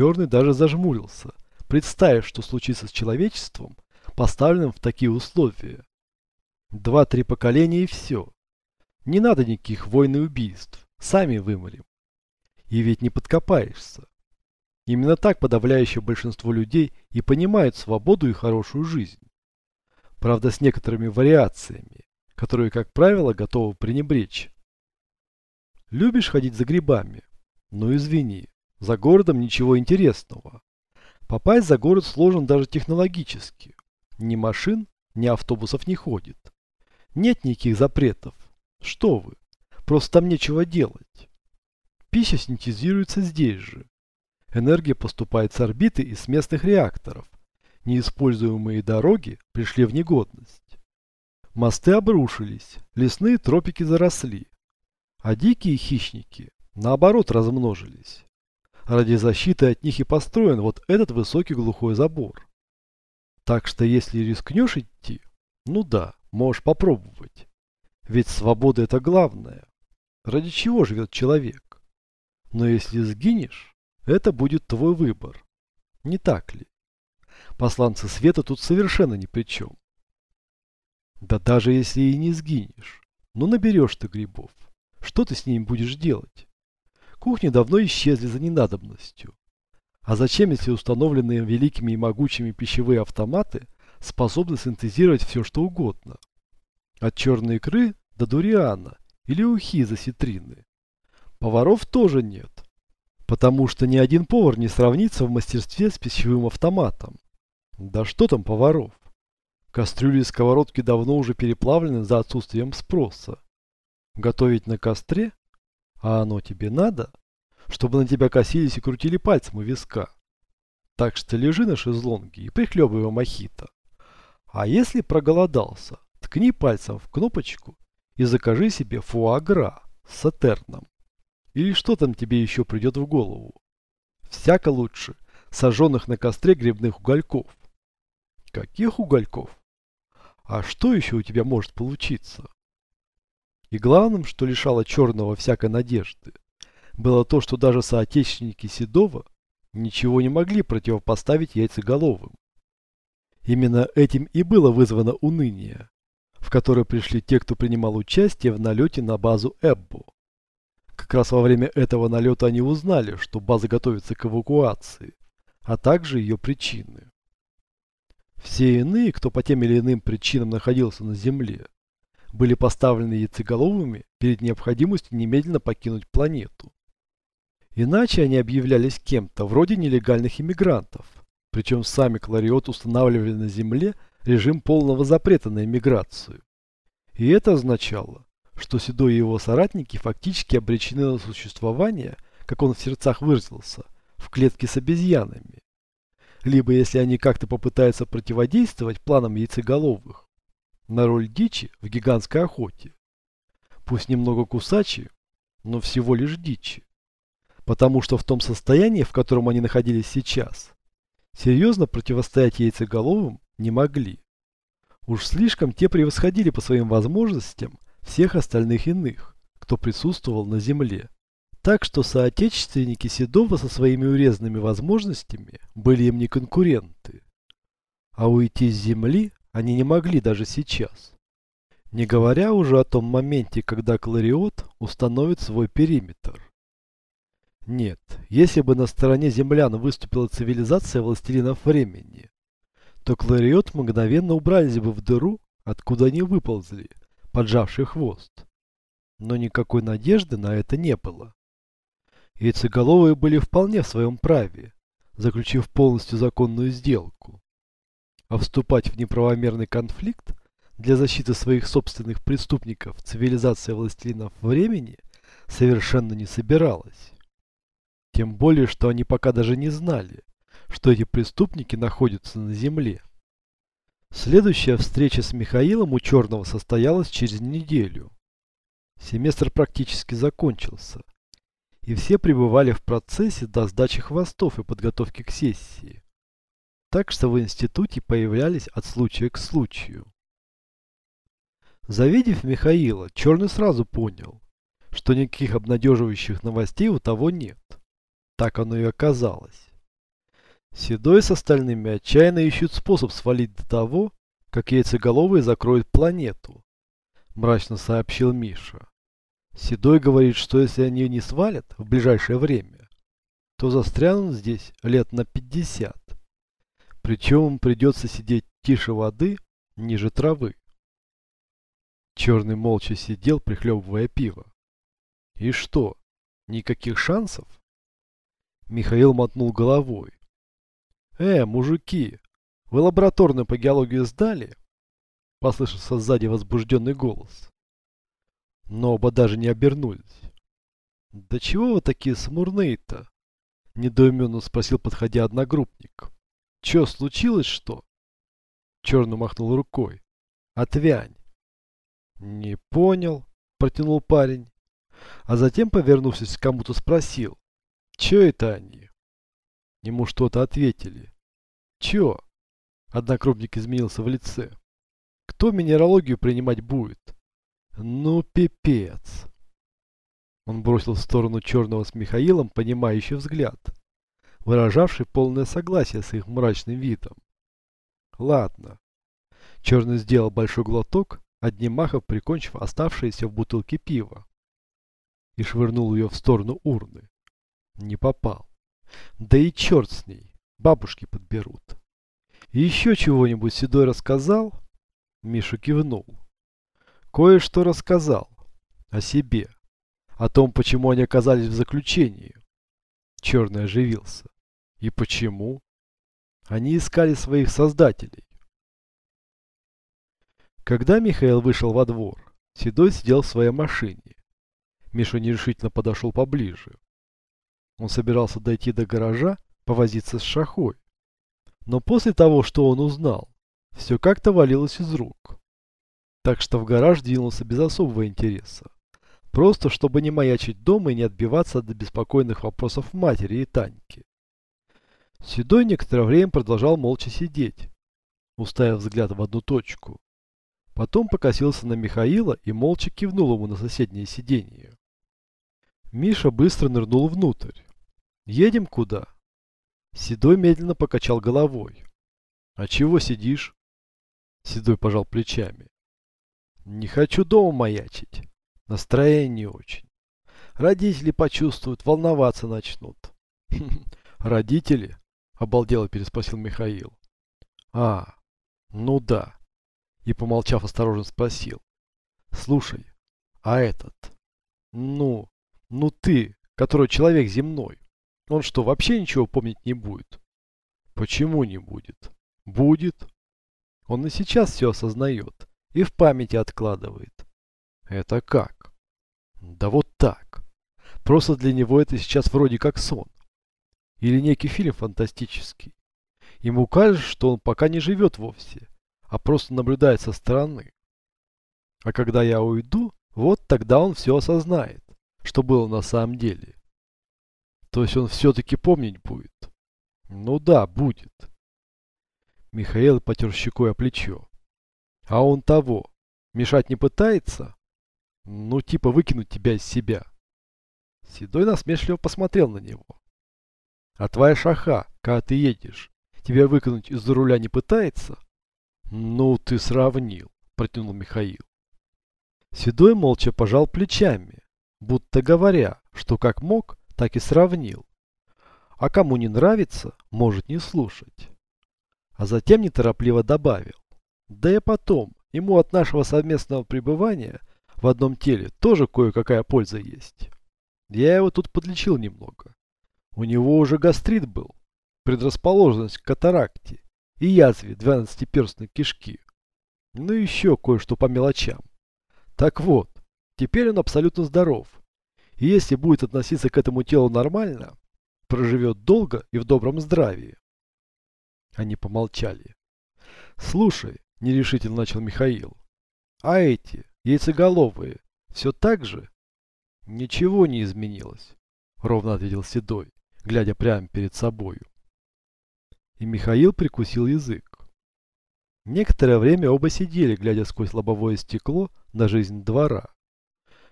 Черный даже зажмурился, представив, что случится с человечеством, поставленным в такие условия. Два-три поколения и все. Не надо никаких войн и убийств, сами выморим. И ведь не подкопаешься. Именно так подавляющее большинство людей и понимают свободу и хорошую жизнь. Правда, с некоторыми вариациями, которые, как правило, готовы пренебречь. Любишь ходить за грибами? Ну извини, за городом ничего интересного. Попасть за город сложен даже технологически. Ни машин, ни автобусов не ходит. Нет никаких запретов. Что вы, просто там нечего делать. Пища синтезируется здесь же. Энергия поступает с орбиты и с местных реакторов. Неиспользуемые дороги пришли в негодность. Мосты обрушились, лесные тропики заросли. А дикие хищники, наоборот, размножились. Ради защиты от них и построен вот этот высокий глухой забор. Так что если рискнешь идти, ну да, можешь попробовать. Ведь свобода это главное. Ради чего живет человек? Но если сгинешь, это будет твой выбор. Не так ли? Посланцы света тут совершенно ни при чем. Да даже если и не сгинешь, ну наберешь ты грибов. Что ты с ними будешь делать? Кухни давно исчезли за ненадобностью. А зачем, если установленные великими и могучими пищевые автоматы способны синтезировать все, что угодно? От черной икры до дуриана или ухи за ситрины. Поваров тоже нет, потому что ни один повар не сравнится в мастерстве с пищевым автоматом. Да что там поваров? Кастрюли и сковородки давно уже переплавлены за отсутствием спроса. Готовить на костре? А оно тебе надо? Чтобы на тебя косились и крутили пальцем у виска. Так что лежи на шезлонге и прихлебывай мохито. А если проголодался, ткни пальцем в кнопочку и закажи себе фуагра с сатерном. Или что там тебе еще придет в голову. Всяко лучше сожженных на костре грибных угольков. Каких угольков? А что еще у тебя может получиться? И главным, что лишало черного всякой надежды, было то, что даже соотечественники Седова ничего не могли противопоставить яйцеголовым. Именно этим и было вызвано уныние, в которое пришли те, кто принимал участие в налете на базу Эббо. Как раз во время этого налета они узнали, что база готовится к эвакуации, а также ее причины. Все иные, кто по тем или иным причинам находился на Земле, были поставлены яйцеголовыми перед необходимостью немедленно покинуть планету. Иначе они объявлялись кем-то, вроде нелегальных иммигрантов. Причем сами Клариот устанавливали на Земле режим полного запрета на иммиграцию. И это означало, что Седой и его соратники фактически обречены на существование, как он в сердцах выразился, в клетке с обезьянами. Либо если они как-то попытаются противодействовать планам яйцеголовых, на роль дичи в гигантской охоте. Пусть немного кусачи, но всего лишь дичи. Потому что в том состоянии, в котором они находились сейчас, серьезно противостоять яйцеголовым не могли. Уж слишком те превосходили по своим возможностям всех остальных иных, кто присутствовал на земле. Так что соотечественники Седова со своими урезанными возможностями были им не конкуренты. А уйти с земли они не могли даже сейчас. Не говоря уже о том моменте, когда Клариот установит свой периметр. Нет, если бы на стороне землян выступила цивилизация властелинов времени, то Клариот мгновенно убрались бы в дыру, откуда они выползли, поджавший хвост. Но никакой надежды на это не было. Яйцеголовые были вполне в своем праве, заключив полностью законную сделку. А вступать в неправомерный конфликт для защиты своих собственных преступников цивилизация властелинов времени совершенно не собиралась. Тем более, что они пока даже не знали, что эти преступники находятся на земле. Следующая встреча с Михаилом у Черного состоялась через неделю. Семестр практически закончился, и все пребывали в процессе до сдачи хвостов и подготовки к сессии так что в институте появлялись от случая к случаю. Завидев Михаила, Черный сразу понял, что никаких обнадеживающих новостей у того нет. Так оно и оказалось. Седой с остальными отчаянно ищут способ свалить до того, как яйцеголовые закроют планету, мрачно сообщил Миша. Седой говорит, что если они не свалят в ближайшее время, то застрянут здесь лет на 50. Причем придется сидеть тише воды, ниже травы. Черный молча сидел, прихлебывая пиво. И что, никаких шансов? Михаил мотнул головой. «Э, мужики, вы лабораторную по геологии сдали?» Послышался сзади возбужденный голос. Но оба даже не обернулись. «Да чего вы такие смурные-то?» Недоуменно спросил, подходя одногруппник. «Че, случилось что?» Черный махнул рукой. «Отвянь!» «Не понял», протянул парень. А затем, повернувшись к кому-то, спросил. «Че это они?» Ему что-то ответили. Чё? Однокрупник изменился в лице. Кто минералогию принимать будет? Ну, пипец. Он бросил в сторону черного с Михаилом понимающий взгляд, выражавший полное согласие с их мрачным видом. Ладно. Черный сделал большой глоток, одним махом прикончив оставшееся в бутылке пива, и швырнул ее в сторону урны. Не попал. Да и черт с ней, бабушки подберут. Еще чего-нибудь Седой рассказал? Миша кивнул. Кое-что рассказал. О себе. О том, почему они оказались в заключении. Черный оживился. И почему? Они искали своих создателей. Когда Михаил вышел во двор, Седой сидел в своей машине. Миша нерешительно подошел поближе. Он собирался дойти до гаража, повозиться с шахой. Но после того, что он узнал, все как-то валилось из рук. Так что в гараж двинулся без особого интереса. Просто, чтобы не маячить дома и не отбиваться от беспокойных вопросов матери и Таньки. Седой некоторое время продолжал молча сидеть, уставив взгляд в одну точку. Потом покосился на Михаила и молча кивнул ему на соседнее сиденье. Миша быстро нырнул внутрь. Едем куда? Седой медленно покачал головой. А чего сидишь? Седой пожал плечами. Не хочу дома маячить. Настроение не очень. Родители почувствуют, волноваться начнут. Родители? Обалдело переспросил Михаил. А, ну да. И помолчав осторожно спросил. Слушай, а этот? Ну, ну ты, который человек земной. Он что, вообще ничего помнить не будет? Почему не будет? Будет. Он и сейчас все осознает и в памяти откладывает. Это как? Да вот так. Просто для него это сейчас вроде как сон. Или некий фильм фантастический. Ему кажется, что он пока не живет вовсе, а просто наблюдает со стороны. А когда я уйду, вот тогда он все осознает, что было на самом деле. То есть он все-таки помнить будет? Ну да, будет. Михаил потер щекой о плечо. А он того. Мешать не пытается? Ну типа выкинуть тебя из себя. Седой насмешливо посмотрел на него. А твоя шаха, когда ты едешь, тебя выкинуть из-за руля не пытается? Ну ты сравнил, протянул Михаил. Седой молча пожал плечами, будто говоря, что как мог, так и сравнил. А кому не нравится, может не слушать. А затем неторопливо добавил. Да и потом, ему от нашего совместного пребывания в одном теле тоже кое-какая польза есть. Я его тут подлечил немного. У него уже гастрит был, предрасположенность к катаракте и язве двенадцатиперстной кишки. Ну и еще кое-что по мелочам. Так вот, теперь он абсолютно здоров и если будет относиться к этому телу нормально, проживет долго и в добром здравии. Они помолчали. «Слушай», — нерешительно начал Михаил, — «а эти, яйцеголовые, все так же?» «Ничего не изменилось», — ровно ответил Седой, глядя прямо перед собою. И Михаил прикусил язык. Некоторое время оба сидели, глядя сквозь лобовое стекло на жизнь двора.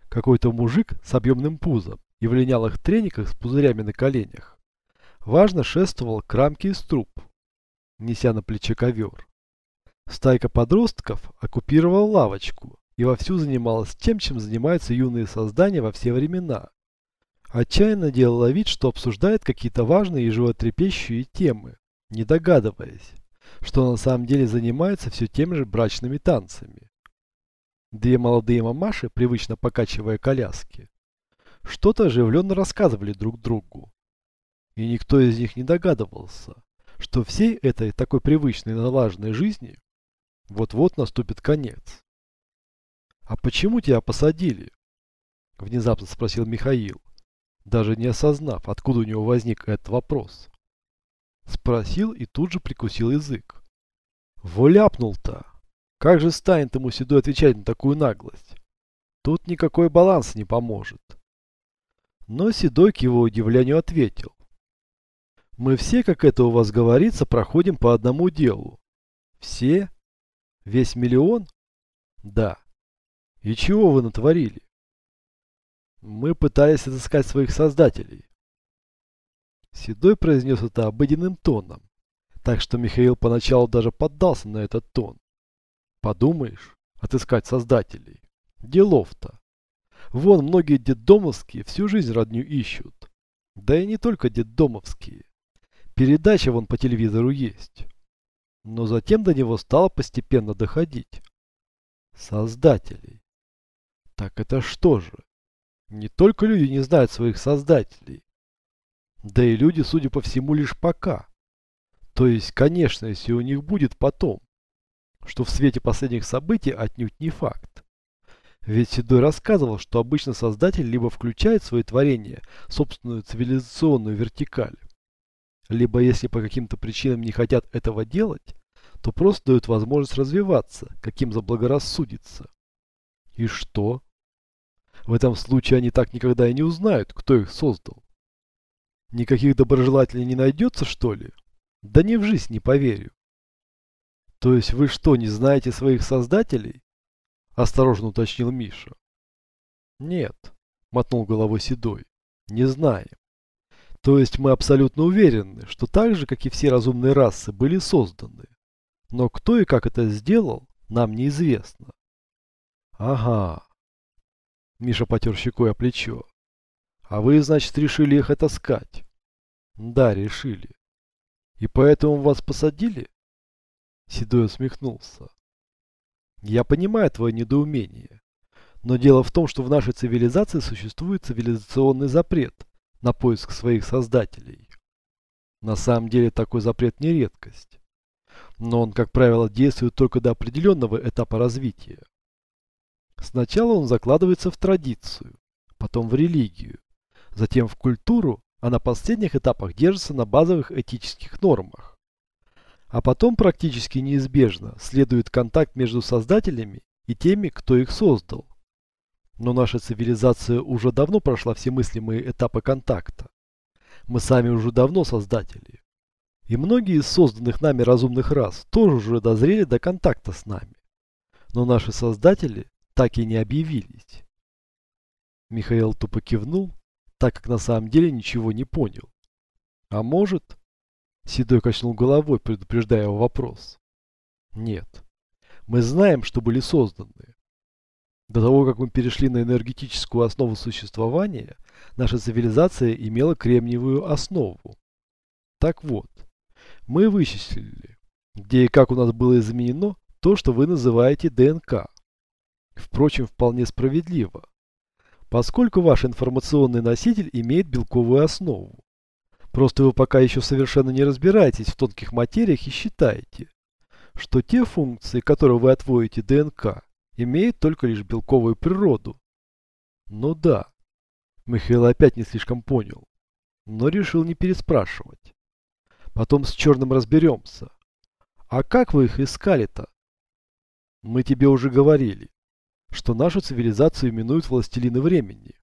Какой-то мужик с объемным пузом и в линялых трениках с пузырями на коленях важно шествовал к рамке из труб, неся на плече ковер. Стайка подростков оккупировала лавочку и вовсю занималась тем, чем занимаются юные создания во все времена. Отчаянно делала вид, что обсуждает какие-то важные и животрепещущие темы, не догадываясь, что на самом деле занимается все теми же брачными танцами. Две молодые мамаши, привычно покачивая коляски, что-то оживленно рассказывали друг другу. И никто из них не догадывался, что всей этой такой привычной налаженной жизни вот-вот наступит конец. «А почему тебя посадили?» – внезапно спросил Михаил, даже не осознав, откуда у него возник этот вопрос. Спросил и тут же прикусил язык. Вляпнул-то! Как же станет ему Седой отвечать на такую наглость? Тут никакой баланс не поможет. Но Седой к его удивлению ответил. Мы все, как это у вас говорится, проходим по одному делу. Все? Весь миллион? Да. И чего вы натворили? Мы пытались отыскать своих создателей. Седой произнес это обыденным тоном, так что Михаил поначалу даже поддался на этот тон. Подумаешь, отыскать создателей. Делов-то. Вон многие детдомовские всю жизнь родню ищут. Да и не только детдомовские. Передача вон по телевизору есть. Но затем до него стало постепенно доходить. Создателей. Так это что же? Не только люди не знают своих создателей. Да и люди, судя по всему, лишь пока. То есть, конечно, если у них будет потом. Что в свете последних событий отнюдь не факт. Ведь Седой рассказывал, что обычно создатель либо включает в свои творения собственную цивилизационную вертикаль, либо если по каким-то причинам не хотят этого делать, то просто дают возможность развиваться, каким заблагорассудится. И что? В этом случае они так никогда и не узнают, кто их создал. Никаких доброжелателей не найдется, что ли? Да ни в жизнь не поверю. То есть вы что, не знаете своих создателей? Осторожно уточнил Миша. Нет, мотнул головой Седой. Не знаем. То есть мы абсолютно уверены, что так же, как и все разумные расы, были созданы. Но кто и как это сделал, нам неизвестно. Ага, Миша потер щекой о плечо. А вы, значит, решили их отыскать? Да, решили. И поэтому вас посадили? Седой усмехнулся. Я понимаю твое недоумение. Но дело в том, что в нашей цивилизации существует цивилизационный запрет на поиск своих создателей. На самом деле такой запрет не редкость. Но он, как правило, действует только до определенного этапа развития. Сначала он закладывается в традицию, потом в религию, затем в культуру, а на последних этапах держится на базовых этических нормах. А потом практически неизбежно следует контакт между создателями и теми, кто их создал. Но наша цивилизация уже давно прошла все мыслимые этапы контакта. Мы сами уже давно создатели. И многие из созданных нами разумных рас тоже уже дозрели до контакта с нами. Но наши создатели так и не объявились. Михаил тупо кивнул, так как на самом деле ничего не понял. А может? Седой качнул головой, предупреждая его вопрос. Нет. Мы знаем, что были созданы. До того, как мы перешли на энергетическую основу существования, наша цивилизация имела кремниевую основу. Так вот, мы вычислили, где и как у нас было изменено то, что вы называете ДНК. Впрочем, вполне справедливо, поскольку ваш информационный носитель имеет белковую основу. Просто вы пока еще совершенно не разбираетесь в тонких материях и считаете, что те функции, которые вы отводите ДНК, имеют только лишь белковую природу. Ну да, Михаил опять не слишком понял, но решил не переспрашивать. Потом с черным разберемся. А как вы их искали-то? Мы тебе уже говорили что нашу цивилизацию именуют властелины времени.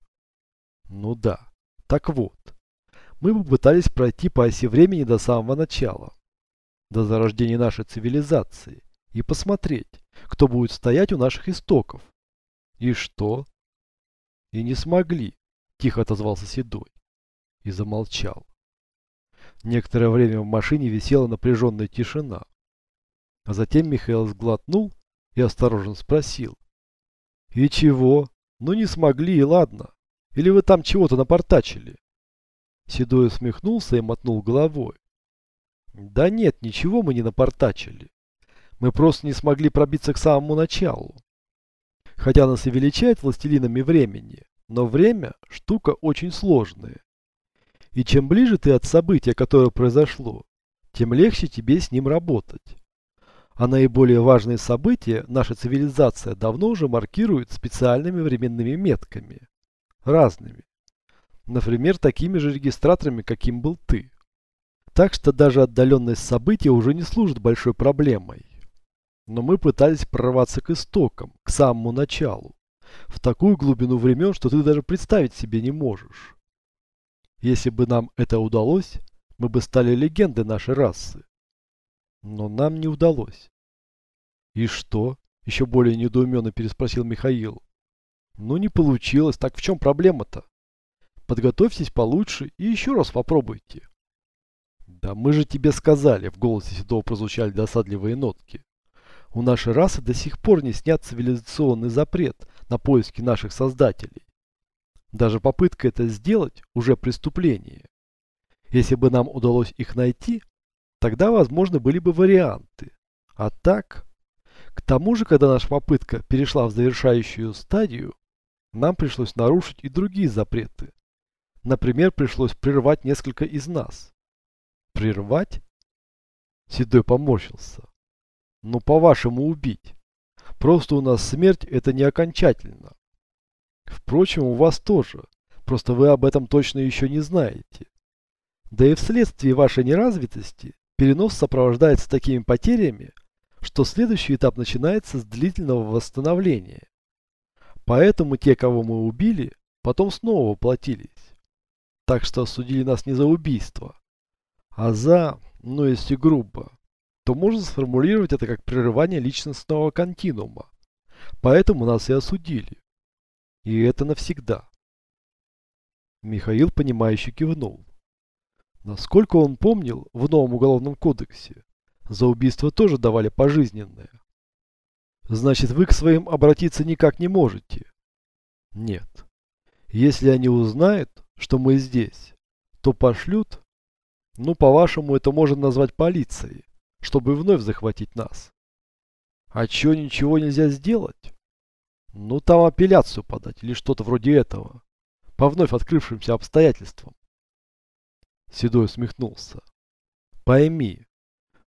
Ну да. Так вот. Мы попытались пройти по оси времени до самого начала. До зарождения нашей цивилизации. И посмотреть, кто будет стоять у наших истоков. И что? И не смогли, тихо отозвался Седой. И замолчал. Некоторое время в машине висела напряженная тишина. А затем Михаил сглотнул и осторожно спросил. «И чего? Ну не смогли, и ладно. Или вы там чего-то напортачили?» Седой усмехнулся и мотнул головой. «Да нет, ничего мы не напортачили. Мы просто не смогли пробиться к самому началу. Хотя нас и величают властелинами времени, но время – штука очень сложная. И чем ближе ты от события, которое произошло, тем легче тебе с ним работать. А наиболее важные события наша цивилизация давно уже маркирует специальными временными метками. Разными. Например, такими же регистраторами, каким был ты. Так что даже отдаленность события уже не служит большой проблемой. Но мы пытались прорваться к истокам, к самому началу. В такую глубину времен, что ты даже представить себе не можешь. Если бы нам это удалось, мы бы стали легендой нашей расы. Но нам не удалось. И что? Еще более недоуменно переспросил Михаил. Ну не получилось, так в чем проблема-то? Подготовьтесь получше и еще раз попробуйте. Да мы же тебе сказали, в голосе Седова прозвучали досадливые нотки. У нашей расы до сих пор не снят цивилизационный запрет на поиски наших создателей. Даже попытка это сделать уже преступление. Если бы нам удалось их найти, тогда, возможно, были бы варианты. А так... К тому же, когда наша попытка перешла в завершающую стадию, нам пришлось нарушить и другие запреты. Например, пришлось прервать несколько из нас. Прервать? Седой поморщился. Ну, по-вашему, убить. Просто у нас смерть это не окончательно. Впрочем, у вас тоже. Просто вы об этом точно еще не знаете. Да и вследствие вашей неразвитости перенос сопровождается такими потерями, что следующий этап начинается с длительного восстановления. Поэтому те, кого мы убили, потом снова воплотились. Так что осудили нас не за убийство, а за, ну если грубо, то можно сформулировать это как прерывание личностного континуума. Поэтому нас и осудили. И это навсегда. Михаил, понимающе кивнул. Насколько он помнил, в новом уголовном кодексе за убийство тоже давали пожизненное. Значит, вы к своим обратиться никак не можете? Нет. Если они узнают, что мы здесь, то пошлют, ну, по-вашему, это можно назвать полицией, чтобы вновь захватить нас. А чё ничего нельзя сделать? Ну, там апелляцию подать или что-то вроде этого. По вновь открывшимся обстоятельствам. Седой усмехнулся. Пойми,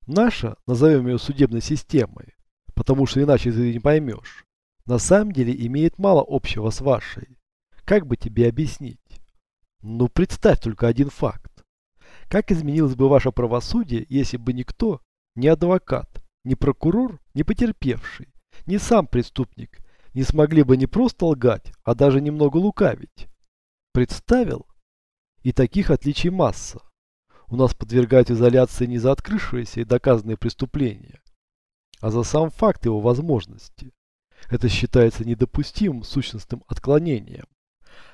наша, назовем ее судебной системой, потому что иначе ты не поймешь, на самом деле имеет мало общего с вашей. Как бы тебе объяснить? Ну, представь только один факт. Как изменилось бы ваше правосудие, если бы никто, ни адвокат, ни прокурор, ни потерпевший, ни сам преступник не смогли бы не просто лгать, а даже немного лукавить. Представил? И таких отличий масса. У нас подвергают изоляции не за открывшиеся и доказанные преступления, а за сам факт его возможности. Это считается недопустимым сущностным отклонением.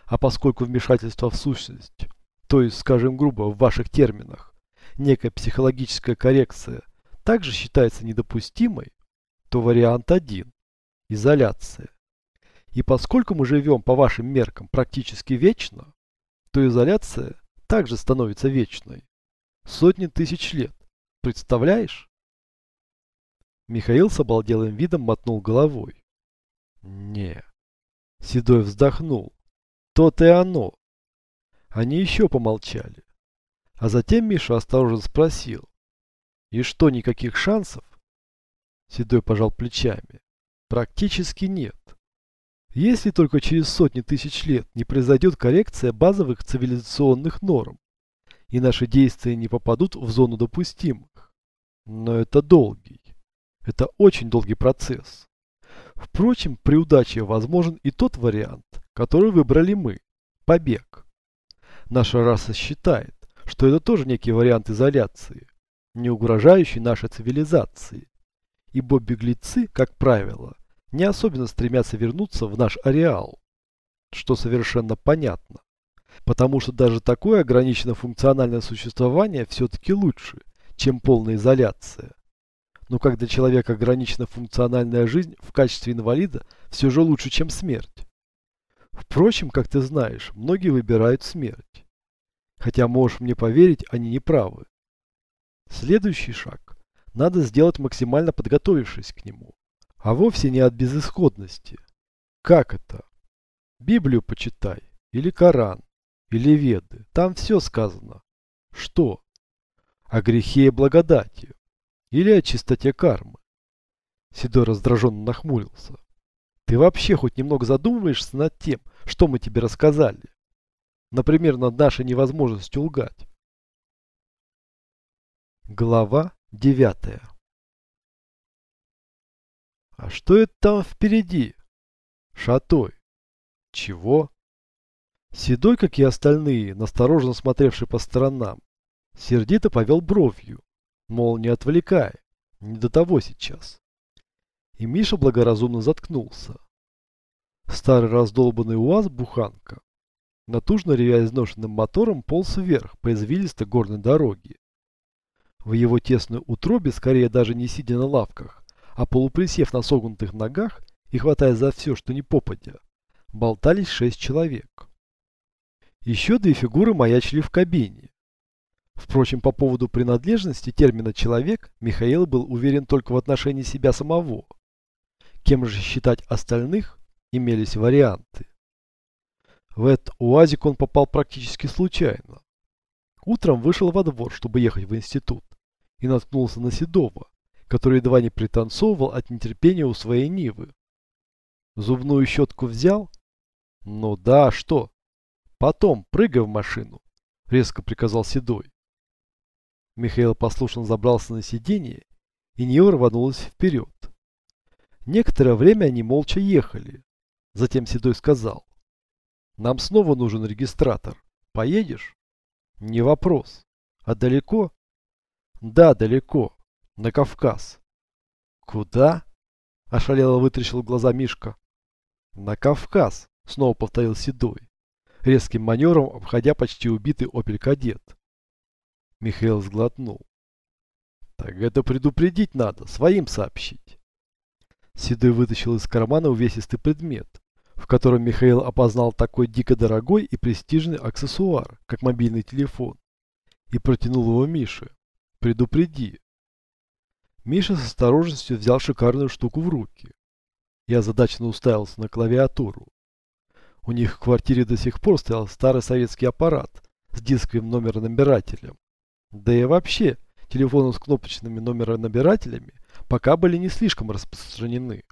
А поскольку вмешательство в сущность, то есть, скажем грубо, в ваших терминах, некая психологическая коррекция, также считается недопустимой, то вариант один – изоляция. И поскольку мы живем по вашим меркам практически вечно, то изоляция также становится вечной. Сотни тысяч лет. Представляешь? Михаил с обалделым видом мотнул головой. Не. Седой вздохнул. То-то и оно. Они еще помолчали. А затем Миша осторожно спросил. И что, никаких шансов? Седой пожал плечами. Практически нет. Если только через сотни тысяч лет не произойдет коррекция базовых цивилизационных норм, и наши действия не попадут в зону допустимых. Но это долгий. Это очень долгий процесс. Впрочем, при удаче возможен и тот вариант, который выбрали мы – побег. Наша раса считает, что это тоже некий вариант изоляции, не угрожающий нашей цивилизации. Ибо беглецы, как правило, не особенно стремятся вернуться в наш ареал, что совершенно понятно. Потому что даже такое ограниченно функциональное существование все-таки лучше, чем полная изоляция. Но как для человека ограничена функциональная жизнь в качестве инвалида все же лучше, чем смерть. Впрочем, как ты знаешь, многие выбирают смерть. Хотя, можешь мне поверить, они не правы. Следующий шаг. Надо сделать максимально подготовившись к нему. А вовсе не от безысходности. Как это? Библию почитай. Или Коран. Или Веды. Там все сказано. Что? О грехе и благодати. Или о чистоте кармы. Седой раздраженно нахмурился. Ты вообще хоть немного задумываешься над тем, что мы тебе рассказали? Например, над нашей невозможностью лгать. Глава девятая. А что это там впереди? Шатой. Чего? Седой, как и остальные, настороженно смотревший по сторонам, сердито повел бровью, мол, не отвлекай, не до того сейчас. И Миша благоразумно заткнулся. Старый раздолбанный УАЗ-буханка, натужно ревя изношенным мотором, полз вверх по извилистой горной дороге. В его тесной утробе, скорее даже не сидя на лавках, а полуприсев на согнутых ногах и хватая за все, что не попадя, болтались шесть человек. Еще две фигуры маячили в кабине. Впрочем, по поводу принадлежности термина «человек» Михаил был уверен только в отношении себя самого. Кем же считать остальных, имелись варианты. В этот уазик он попал практически случайно. Утром вышел во двор, чтобы ехать в институт, и наткнулся на Седова, который едва не пританцовывал от нетерпения у своей Нивы. Зубную щетку взял? Ну да, что? Потом прыгай в машину, резко приказал Седой. Михаил послушно забрался на сиденье, и Нива рванулась вперед. Некоторое время они молча ехали. Затем Седой сказал. Нам снова нужен регистратор. Поедешь? Не вопрос. А далеко? Да, далеко. На Кавказ. Куда? Ошалело вытрящил глаза Мишка. На Кавказ, снова повторил Седой, резким манером обходя почти убитый опель кадет. Михаил сглотнул. Так это предупредить надо, своим сообщить. Седой вытащил из кармана увесистый предмет, в котором Михаил опознал такой дико дорогой и престижный аксессуар, как мобильный телефон, и протянул его Мише. «Предупреди». Миша с осторожностью взял шикарную штуку в руки. Я задачно уставился на клавиатуру. У них в квартире до сих пор стоял старый советский аппарат с дисковым номеронабирателем. Да и вообще, телефоны с кнопочными номеронабирателями пока были не слишком распространены.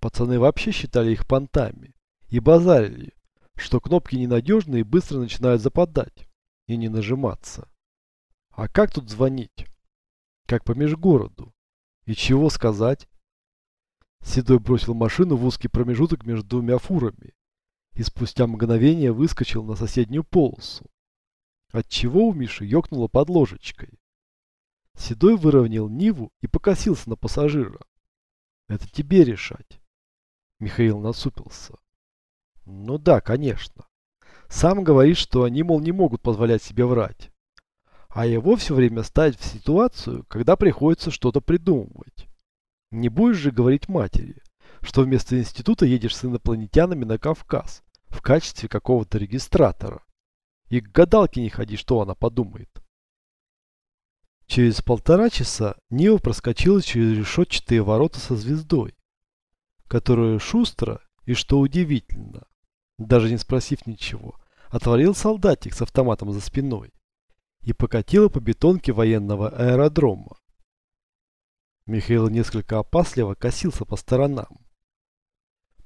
Пацаны вообще считали их понтами и базарили, что кнопки ненадежные и быстро начинают западать и не нажиматься. А как тут звонить? Как по межгороду? И чего сказать? Седой бросил машину в узкий промежуток между двумя фурами и спустя мгновение выскочил на соседнюю полосу. Отчего у Миши ёкнуло под ложечкой. Седой выровнял Ниву и покосился на пассажира. Это тебе решать. Михаил насупился. Ну да, конечно. Сам говорит, что они, мол, не могут позволять себе врать. А его все время ставить в ситуацию, когда приходится что-то придумывать. Не будешь же говорить матери, что вместо института едешь с инопланетянами на Кавказ в качестве какого-то регистратора. И к гадалке не ходи, что она подумает. Через полтора часа Нива проскочила через решетчатые ворота со звездой которую шустро и, что удивительно, даже не спросив ничего, отворил солдатик с автоматом за спиной и покатила по бетонке военного аэродрома. Михаил несколько опасливо косился по сторонам.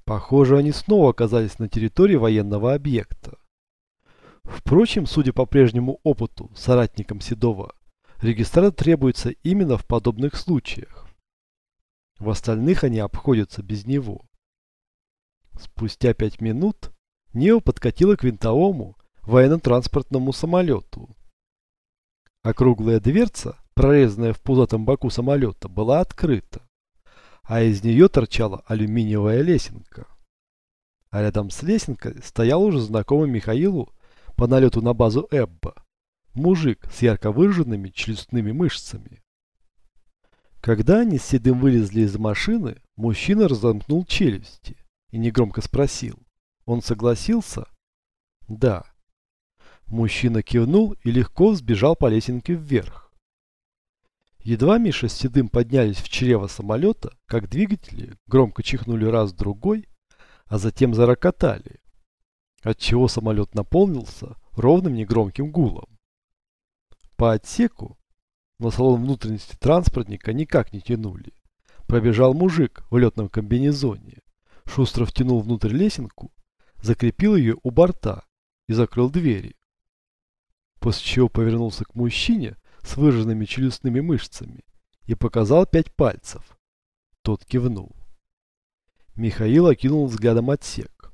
Похоже, они снова оказались на территории военного объекта. Впрочем, судя по прежнему опыту соратникам Седова, регистратор требуется именно в подобных случаях. В остальных они обходятся без него. Спустя пять минут Нео подкатила к винтовому военно-транспортному самолету. Округлая дверца, прорезанная в пузатом боку самолета, была открыта, а из нее торчала алюминиевая лесенка. А рядом с лесенкой стоял уже знакомый Михаилу по налету на базу Эбба. Мужик с ярко выраженными челюстными мышцами. Когда они с Седым вылезли из машины, мужчина разомкнул челюсти и негромко спросил. Он согласился? Да. Мужчина кивнул и легко взбежал по лесенке вверх. Едва Миша с Седым поднялись в чрево самолета, как двигатели громко чихнули раз-другой, а затем зарокотали, отчего самолет наполнился ровным негромким гулом. По отсеку, но салон внутренности транспортника никак не тянули. Пробежал мужик в летном комбинезоне, шустро втянул внутрь лесенку, закрепил ее у борта и закрыл двери. После чего повернулся к мужчине с выраженными челюстными мышцами и показал пять пальцев. Тот кивнул. Михаил окинул взглядом отсек.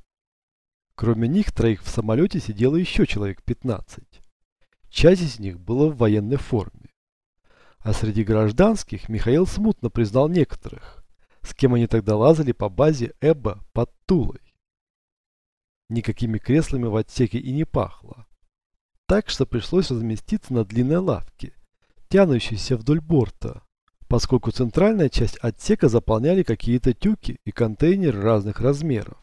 Кроме них троих в самолете сидело еще человек 15. Часть из них была в военной форме. А среди гражданских Михаил смутно признал некоторых, с кем они тогда лазали по базе Эбба под Тулой. Никакими креслами в отсеке и не пахло. Так что пришлось разместиться на длинной лавке, тянущейся вдоль борта, поскольку центральная часть отсека заполняли какие-то тюки и контейнеры разных размеров.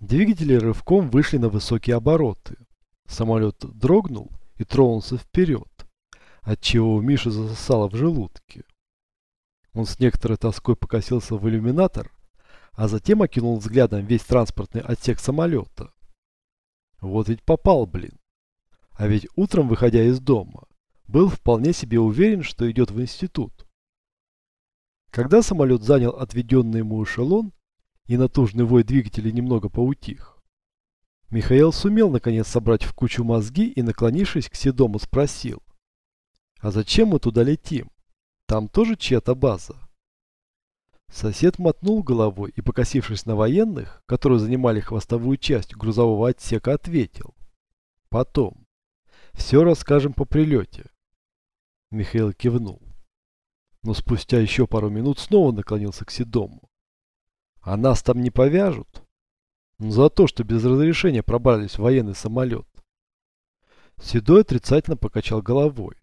Двигатели рывком вышли на высокие обороты. Самолет дрогнул и тронулся вперед, отчего у Миши засосало в желудке. Он с некоторой тоской покосился в иллюминатор, а затем окинул взглядом весь транспортный отсек самолета. Вот ведь попал, блин. А ведь утром, выходя из дома, был вполне себе уверен, что идет в институт. Когда самолет занял отведенный ему эшелон, и натужный вой двигателя немного поутих, Михаил сумел наконец собрать в кучу мозги и, наклонившись к Седому, спросил, «А зачем мы туда летим? Там тоже чья-то база?» Сосед мотнул головой и, покосившись на военных, которые занимали хвостовую часть грузового отсека, ответил, «Потом. Все расскажем по прилете. Михаил кивнул. Но спустя еще пару минут снова наклонился к Седому. А нас там не повяжут? Ну, за то, что без разрешения пробрались в военный самолет. Седой отрицательно покачал головой.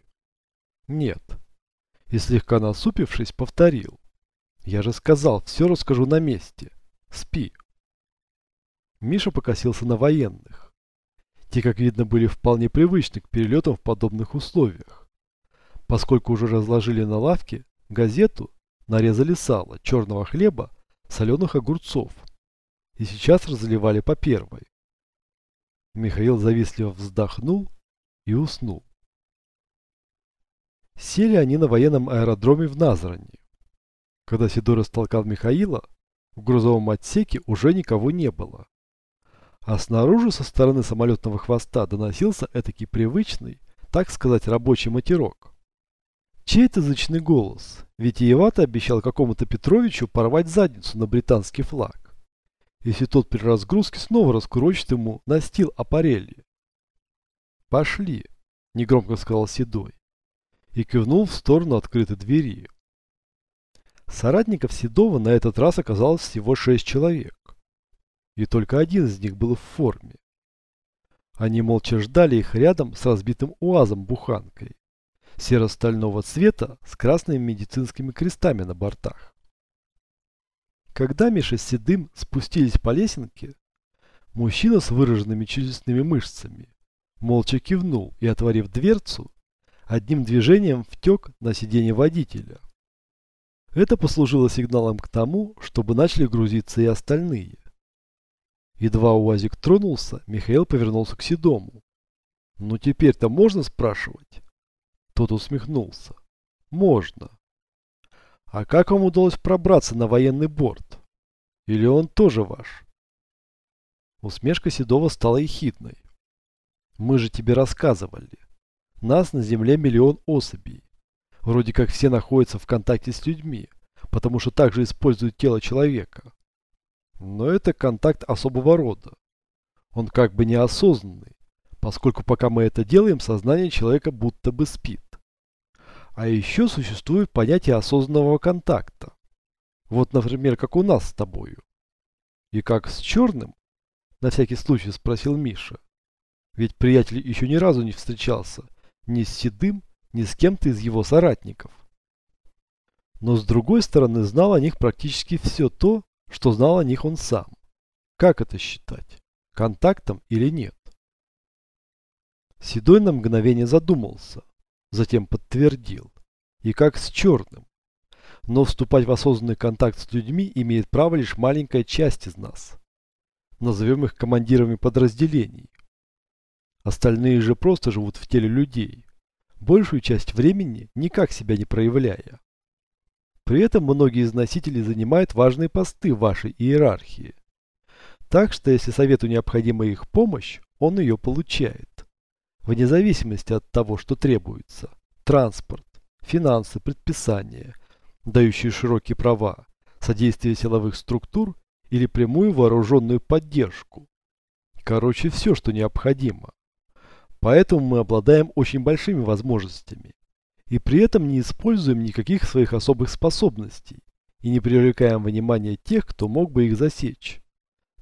Нет. И слегка насупившись, повторил. Я же сказал, все расскажу на месте. Спи. Миша покосился на военных. Те, как видно, были вполне привычны к перелетам в подобных условиях поскольку уже разложили на лавке газету, нарезали сало, черного хлеба, соленых огурцов и сейчас разливали по первой. Михаил завистливо вздохнул и уснул. Сели они на военном аэродроме в Назране. Когда Сидор растолкал Михаила, в грузовом отсеке уже никого не было. А снаружи со стороны самолетного хвоста доносился этакий привычный, так сказать, рабочий матерок. Чей это зычный голос? Витиевато обещал какому-то Петровичу порвать задницу на британский флаг. Если тот при разгрузке снова раскурочит ему настил аппарели. «Пошли», — негромко сказал Седой. И кивнул в сторону открытой двери. Соратников Седова на этот раз оказалось всего шесть человек. И только один из них был в форме. Они молча ждали их рядом с разбитым УАЗом-буханкой серо-стального цвета с красными медицинскими крестами на бортах. Когда Миша с Седым спустились по лесенке, мужчина с выраженными челюстными мышцами молча кивнул и, отворив дверцу, одним движением втек на сиденье водителя. Это послужило сигналом к тому, чтобы начали грузиться и остальные. Едва УАЗик тронулся, Михаил повернулся к Седому. «Ну теперь-то можно спрашивать?» Тот усмехнулся. Можно. А как вам удалось пробраться на военный борт? Или он тоже ваш? Усмешка Седова стала ехидной. Мы же тебе рассказывали. Нас на Земле миллион особей. Вроде как все находятся в контакте с людьми, потому что также используют тело человека. Но это контакт особого рода. Он как бы неосознанный, поскольку пока мы это делаем, сознание человека будто бы спит. А еще существует понятие осознанного контакта. Вот, например, как у нас с тобою. И как с черным? На всякий случай спросил Миша. Ведь приятель еще ни разу не встречался ни с Седым, ни с кем-то из его соратников. Но с другой стороны знал о них практически все то, что знал о них он сам. Как это считать? Контактом или нет? Седой на мгновение задумался, затем подтвердил. И как с черным. Но вступать в осознанный контакт с людьми имеет право лишь маленькая часть из нас. Назовем их командирами подразделений. Остальные же просто живут в теле людей, большую часть времени никак себя не проявляя. При этом многие из носителей занимают важные посты в вашей иерархии. Так что если совету необходима их помощь, он ее получает. Вне зависимости от того, что требуется. Транспорт, финансы, предписания, дающие широкие права, содействие силовых структур или прямую вооруженную поддержку. Короче, все, что необходимо. Поэтому мы обладаем очень большими возможностями. И при этом не используем никаких своих особых способностей. И не привлекаем внимание тех, кто мог бы их засечь.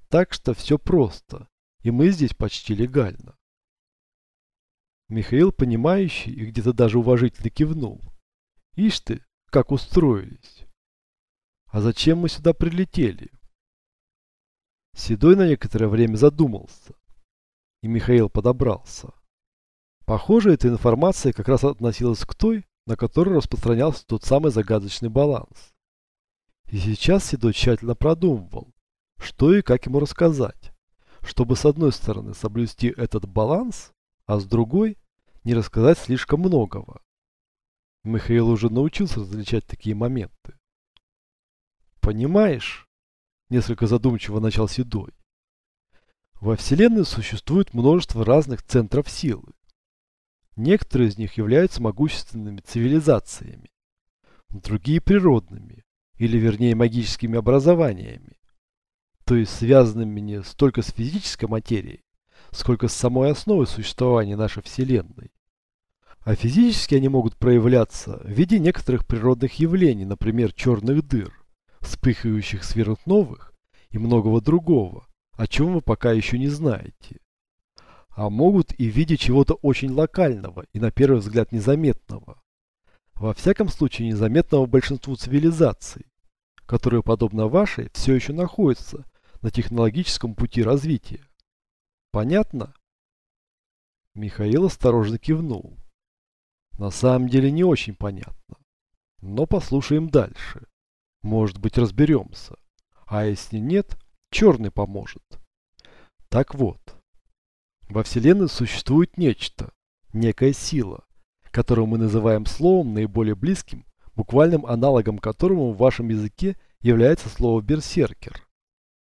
Так что все просто. И мы здесь почти легально. Михаил, понимающий и где-то даже уважительно кивнул. Ишь ты, как устроились. А зачем мы сюда прилетели? Седой на некоторое время задумался. И Михаил подобрался. Похоже, эта информация как раз относилась к той, на которой распространялся тот самый загадочный баланс. И сейчас Седой тщательно продумывал, что и как ему рассказать, чтобы с одной стороны соблюсти этот баланс, а с другой не рассказать слишком многого. Михаил уже научился различать такие моменты. «Понимаешь?» – несколько задумчиво начал Седой. «Во Вселенной существует множество разных центров силы. Некоторые из них являются могущественными цивилизациями, другие природными, или вернее магическими образованиями, то есть связанными не столько с физической материей, сколько с самой основой существования нашей Вселенной. А физически они могут проявляться в виде некоторых природных явлений, например, черных дыр, вспыхивающих сверхновых и многого другого, о чем вы пока еще не знаете а могут и в виде чего-то очень локального и на первый взгляд незаметного. Во всяком случае незаметного большинству цивилизаций, которые, подобно вашей, все еще находятся на технологическом пути развития. Понятно? Михаил осторожно кивнул. На самом деле не очень понятно. Но послушаем дальше. Может быть разберемся. А если нет, черный поможет. Так вот. Во Вселенной существует нечто, некая сила, которую мы называем словом наиболее близким, буквальным аналогом которому в вашем языке является слово «берсеркер».